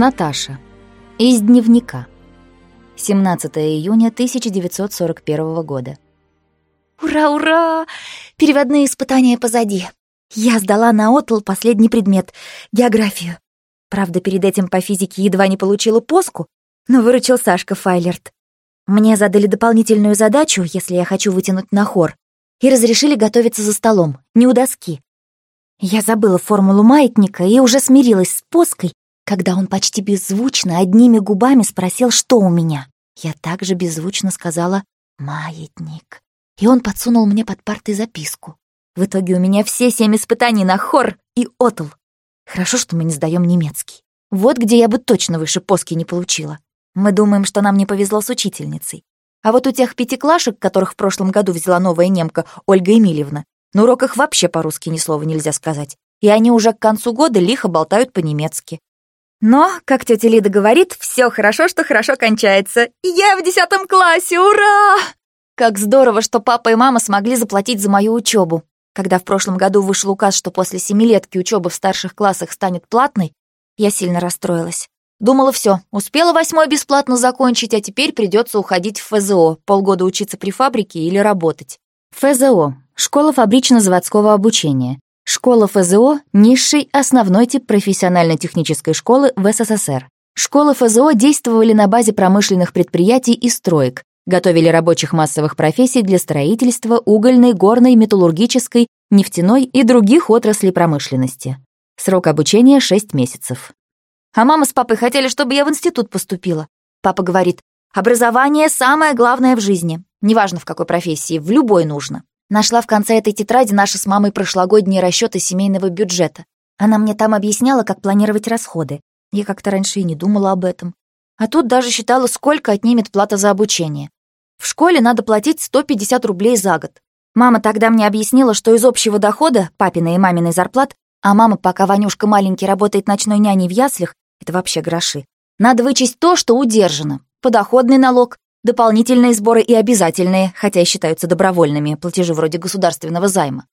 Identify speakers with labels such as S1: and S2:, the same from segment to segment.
S1: Наташа. Из дневника. 17 июня 1941 года.
S2: Ура, ура! Переводные испытания позади. Я сдала на отл последний предмет — географию. Правда, перед этим по физике едва не получила поску, но выручил Сашка Файлерт. Мне задали дополнительную задачу, если я хочу вытянуть на хор, и разрешили готовиться за столом, не у доски. Я забыла формулу маятника и уже смирилась с поской, когда он почти беззвучно одними губами спросил, что у меня. Я также беззвучно сказала «маятник». И он подсунул мне под партой записку. В итоге у меня все семь испытаний на хор и отл. Хорошо, что мы не сдаем немецкий. Вот где я бы точно выше поски не получила. Мы думаем, что нам не повезло с учительницей. А вот у тех пятиклашек, которых в прошлом году взяла новая немка Ольга Емельевна, на уроках вообще по-русски ни слова нельзя сказать. И они уже к концу года лихо болтают по-немецки. Но, как тетя Лида говорит, все хорошо, что хорошо кончается. Я в десятом классе, ура! Как здорово, что папа и мама смогли заплатить за мою учебу. Когда в прошлом году вышел указ, что после семилетки учеба в старших классах станет платной, я сильно расстроилась. Думала, все, успела восьмой бесплатно закончить, а теперь придется уходить в ФЗО, полгода учиться при фабрике или работать. ФЗО — школа фабрично-заводского обучения. Школа ФЗО — низший основной тип профессионально-технической школы в СССР. Школы ФЗО действовали на базе промышленных предприятий и строек, готовили рабочих массовых профессий для строительства, угольной, горной, металлургической, нефтяной и других отраслей промышленности. Срок обучения — 6 месяцев. А мама с папой хотели, чтобы я в институт поступила. Папа говорит, образование — самое главное в жизни. Неважно, в какой профессии, в любой нужно. Нашла в конце этой тетради наши с мамой прошлогодние расчеты семейного бюджета. Она мне там объясняла, как планировать расходы. Я как-то раньше и не думала об этом. А тут даже считала, сколько отнимет плата за обучение. В школе надо платить 150 рублей за год. Мама тогда мне объяснила, что из общего дохода, папиной и маминой зарплат, а мама, пока Ванюшка маленький работает ночной няней в яслях, это вообще гроши. Надо вычесть то, что удержано. Подоходный налог, дополнительные сборы и обязательные, хотя и считаются добровольными, платежи вроде государственного займа.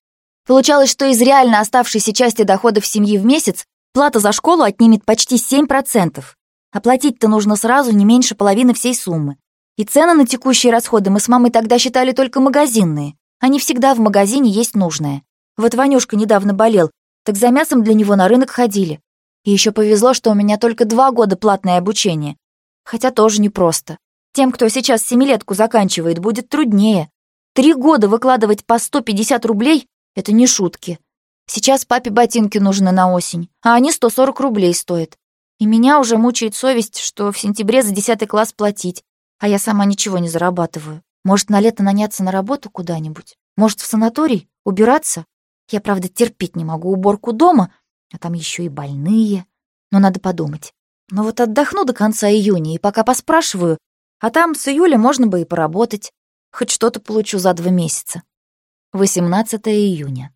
S2: Получалось, что из реально оставшейся части доходов семьи в месяц плата за школу отнимет почти 7%. Оплатить-то нужно сразу не меньше половины всей суммы. И цены на текущие расходы мы с мамой тогда считали только магазинные. Они всегда в магазине есть нужное. Вот Ванюшка недавно болел, так за мясом для него на рынок ходили. И еще повезло, что у меня только два года платное обучение. Хотя тоже непросто. Тем, кто сейчас семилетку заканчивает, будет труднее. Три года выкладывать по 150 рублей — это не шутки. Сейчас папе ботинки нужны на осень, а они 140 рублей стоят. И меня уже мучает совесть, что в сентябре за 10 класс платить, а я сама ничего не зарабатываю. Может, на лето наняться на работу куда-нибудь? Может, в санаторий? Убираться? Я, правда, терпеть не могу уборку дома, а там еще и больные. Но надо подумать. Но вот отдохну до конца июня и пока поспрашиваю, а там с июля можно бы и поработать. Хоть что-то получу за два месяца. 18 июня.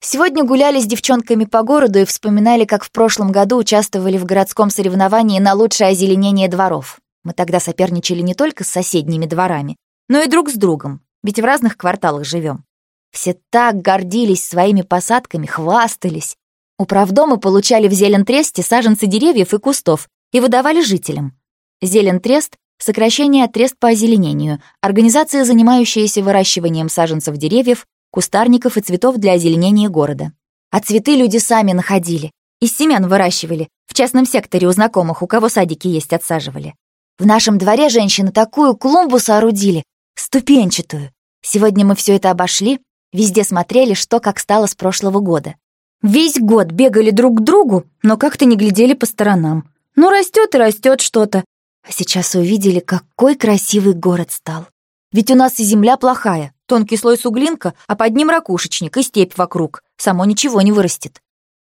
S2: Сегодня гуляли с девчонками по городу и вспоминали, как в прошлом году участвовали в городском соревновании на лучшее озеленение дворов. Мы тогда соперничали не только с соседними дворами, но и друг с другом, ведь в разных кварталах живем. Все так гордились своими посадками, хвастались. Управдомы получали в Зелен-Тресте саженцы деревьев и кустов и выдавали жителям. Зелен-Трест — сокращение Трест по озеленению, организация, занимающаяся выращиванием саженцев деревьев, кустарников и цветов для озеленения города. А цветы люди сами находили, из семян выращивали, в частном секторе у знакомых, у кого садики есть, отсаживали. В нашем дворе женщины такую клумбу соорудили, ступенчатую. Сегодня мы все это обошли, везде смотрели, что как стало с прошлого года. Весь год бегали друг к другу, но как-то не глядели по сторонам. Ну, растет и растет что-то. А сейчас увидели, какой красивый город стал. Ведь у нас и земля плохая, тонкий слой суглинка, а под ним ракушечник и степь вокруг. Само ничего не вырастет.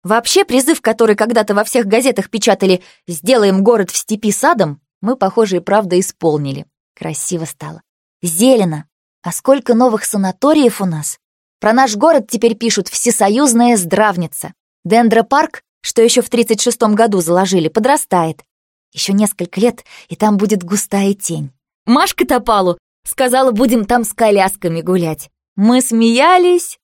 S2: Вообще, призыв, который когда-то во всех газетах печатали «Сделаем город в степи садом», мы, похоже, и правда исполнили. Красиво стало. Зелено. А сколько новых санаториев у нас. Про наш город теперь пишут «Всесоюзная здравница». Дендропарк, что еще в 36-м году заложили, подрастает. Еще несколько лет, и там будет густая тень. Машка Топалу сказала, будем там с колясками гулять. Мы смеялись,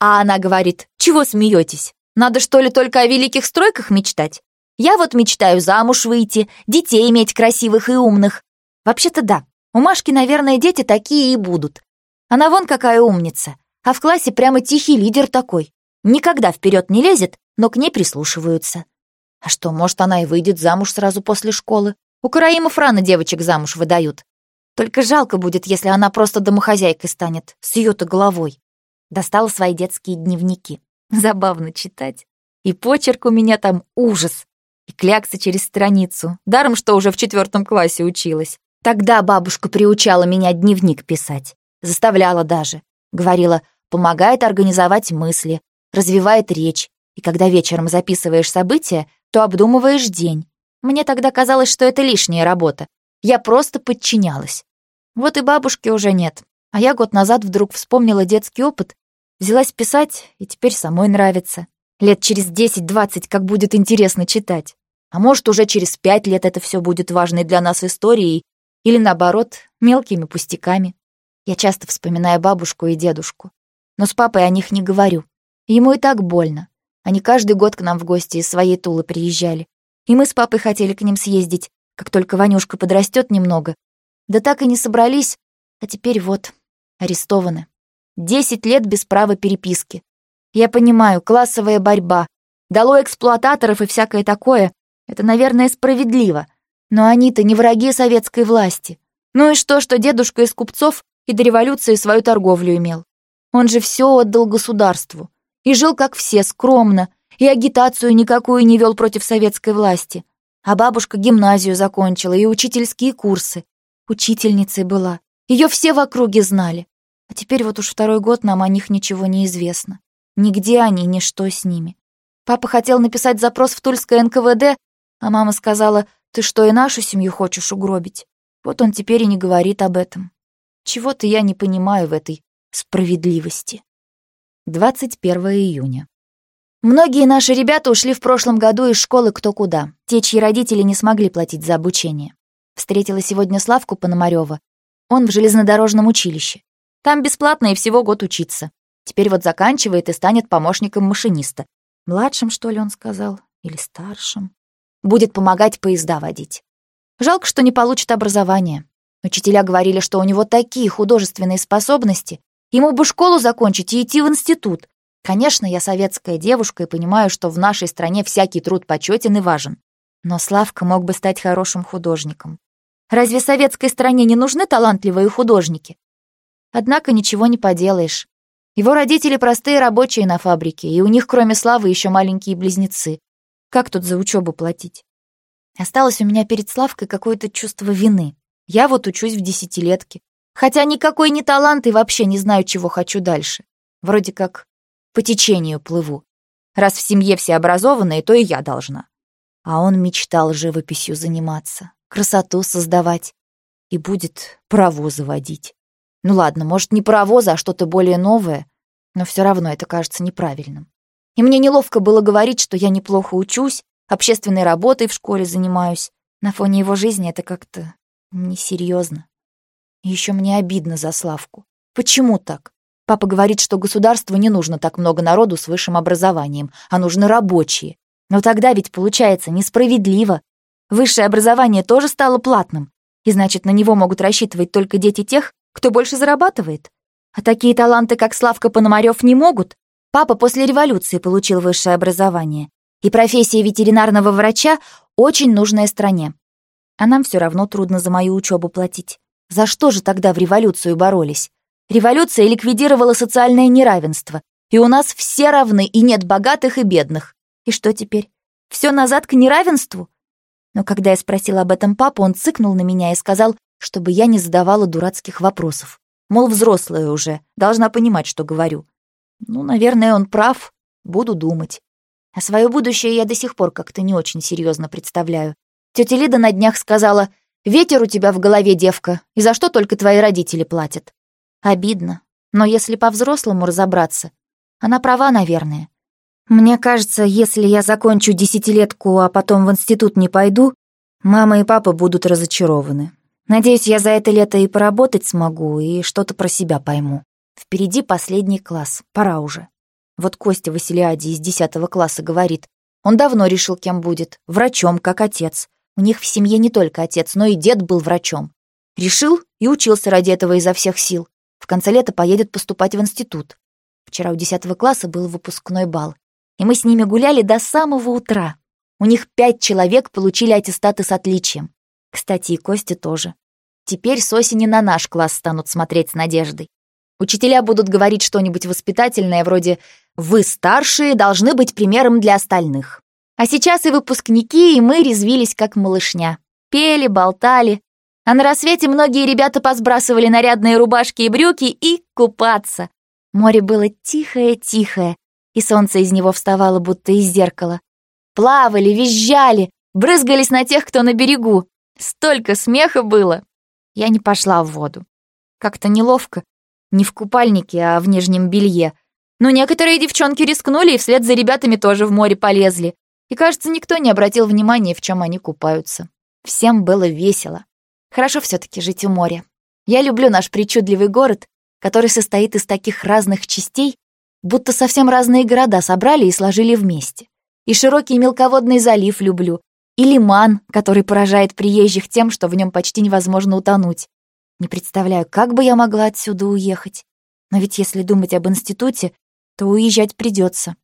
S2: а она говорит, чего смеетесь? Надо что ли только о великих стройках мечтать? Я вот мечтаю замуж выйти, детей иметь красивых и умных. Вообще-то да, у Машки, наверное, дети такие и будут. Она вон какая умница, а в классе прямо тихий лидер такой. Никогда вперед не лезет, но к ней прислушиваются. А что, может, она и выйдет замуж сразу после школы? У Караимов рано девочек замуж выдают. Только жалко будет, если она просто домохозяйкой станет, с ее-то головой. Достала свои детские дневники. Забавно читать. И почерк у меня там ужас. И кляксы через страницу. Даром, что уже в четвертом классе училась. Тогда бабушка приучала меня дневник писать. Заставляла даже. Говорила, помогает организовать мысли, развивает речь. И когда вечером записываешь события, то обдумываешь день. Мне тогда казалось, что это лишняя работа. Я просто подчинялась. Вот и бабушки уже нет. А я год назад вдруг вспомнила детский опыт, взялась писать, и теперь самой нравится. Лет через 10-20, как будет интересно читать. А может, уже через пять лет это все будет важной для нас историей, или наоборот, мелкими пустяками. Я часто вспоминаю бабушку и дедушку. Но с папой о них не говорю. Ему и так больно. Они каждый год к нам в гости из своей Тулы приезжали. И мы с папой хотели к ним съездить, как только Ванюшка подрастет немного. Да так и не собрались, а теперь вот, арестованы. Десять лет без права переписки. Я понимаю, классовая борьба. Дало эксплуататоров и всякое такое. Это, наверное, справедливо. Но они-то не враги советской власти. Ну и что, что дедушка из купцов и до революции свою торговлю имел? Он же все отдал государству. И жил, как все, скромно. И агитацию никакую не вел против советской власти. А бабушка гимназию закончила и учительские курсы. Учительницей была. Ее все в округе знали. А теперь вот уж второй год нам о них ничего не известно. Нигде они, ни что с ними. Папа хотел написать запрос в Тульское НКВД, а мама сказала, ты что, и нашу семью хочешь угробить? Вот он теперь и не говорит об этом. Чего-то я не понимаю в этой справедливости. 21 июня. Многие наши ребята ушли в прошлом году из школы кто куда, те, чьи родители не смогли платить за обучение. Встретила сегодня Славку Пономарёва. Он в железнодорожном училище. Там бесплатно и всего год учиться. Теперь вот заканчивает и станет помощником машиниста. Младшим, что ли, он сказал? Или старшим? Будет помогать поезда водить. Жалко, что не получит образование. Учителя говорили, что у него такие художественные способности. Ему бы школу закончить и идти в институт. Конечно, я советская девушка и понимаю, что в нашей стране всякий труд почетен и важен. Но Славка мог бы стать хорошим художником. Разве советской стране не нужны талантливые художники? Однако ничего не поделаешь. Его родители простые рабочие на фабрике, и у них, кроме Славы, еще маленькие близнецы. Как тут за учебу платить? Осталось у меня перед Славкой какое-то чувство вины. Я вот учусь в десятилетке. Хотя никакой не талант и вообще не знаю, чего хочу дальше. Вроде как по течению плыву. Раз в семье все образованные, то и я должна. А он мечтал живописью заниматься, красоту создавать. И будет паровозы водить. Ну ладно, может, не паровозы, а что-то более новое, но все равно это кажется неправильным. И мне неловко было говорить, что я неплохо учусь, общественной работой в школе занимаюсь. На фоне его жизни это как-то несерьезно. Еще мне обидно за Славку. Почему так? Папа говорит, что государству не нужно так много народу с высшим образованием, а нужны рабочие. Но тогда ведь получается несправедливо. Высшее образование тоже стало платным, и значит, на него могут рассчитывать только дети тех, кто больше зарабатывает. А такие таланты, как Славка Пономарёв, не могут. Папа после революции получил высшее образование. И профессия ветеринарного врача очень нужная стране. А нам все равно трудно за мою учебу платить. За что же тогда в революцию боролись? Революция ликвидировала социальное неравенство. И у нас все равны, и нет богатых и бедных. И что теперь? Все назад к неравенству? Но когда я спросила об этом папу, он цыкнул на меня и сказал, чтобы я не задавала дурацких вопросов. Мол, взрослая уже, должна понимать, что говорю. Ну, наверное, он прав. Буду думать. А свое будущее я до сих пор как-то не очень серьезно представляю. Тетя Лида на днях сказала, «Ветер у тебя в голове, девка, и за что только твои родители платят?» Обидно. Но если по-взрослому разобраться, она права, наверное. Мне кажется, если я закончу десятилетку, а потом в институт не пойду, мама и папа будут разочарованы. Надеюсь, я за это лето и поработать смогу, и что-то про себя пойму. Впереди последний класс, пора уже. Вот Костя Василиади из десятого класса говорит,
S1: Он давно решил, кем будет. Врачом, как отец. У них в семье не только отец, но и дед был врачом. Решил и учился ради этого изо всех сил. В конце лета поедет поступать в институт. Вчера у 10 класса был выпускной бал. И мы с ними гуляли до самого утра. У них пять человек получили аттестаты с отличием. Кстати, и Костя тоже. Теперь с осени на наш класс станут смотреть с надеждой. Учителя будут говорить что-нибудь воспитательное, вроде «Вы, старшие, должны быть примером для остальных». А сейчас и выпускники, и мы резвились, как малышня. Пели, болтали. А на рассвете многие ребята посбрасывали нарядные рубашки и брюки и купаться. Море было тихое-тихое, и солнце из него вставало, будто из зеркала. Плавали, визжали, брызгались на тех, кто на берегу. Столько смеха было. Я не пошла в воду. Как-то неловко. Не в купальнике, а в нижнем белье. Но некоторые девчонки рискнули и вслед за ребятами тоже в море полезли. И, кажется, никто не обратил внимания, в чем они купаются. Всем было весело. Хорошо все таки жить у моря. Я люблю наш причудливый город, который состоит из таких разных частей, будто совсем разные города собрали и сложили вместе. И широкий мелководный залив люблю, и лиман, который поражает приезжих тем, что в нем почти невозможно утонуть. Не представляю, как бы я могла отсюда уехать. Но ведь если думать об институте, то уезжать придется.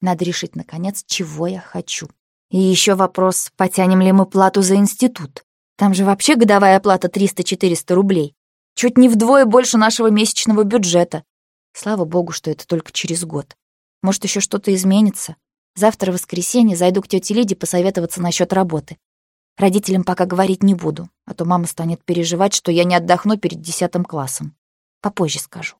S1: Надо решить, наконец, чего я хочу. И еще вопрос, потянем ли мы плату за институт. Там же вообще годовая оплата 300-400 рублей. Чуть не вдвое больше нашего месячного бюджета. Слава богу, что это только через год. Может, еще что-то изменится. Завтра воскресенье зайду к тете Лиде посоветоваться насчет работы. Родителям пока говорить не буду, а то мама станет переживать, что я не отдохну перед десятым классом. Попозже скажу.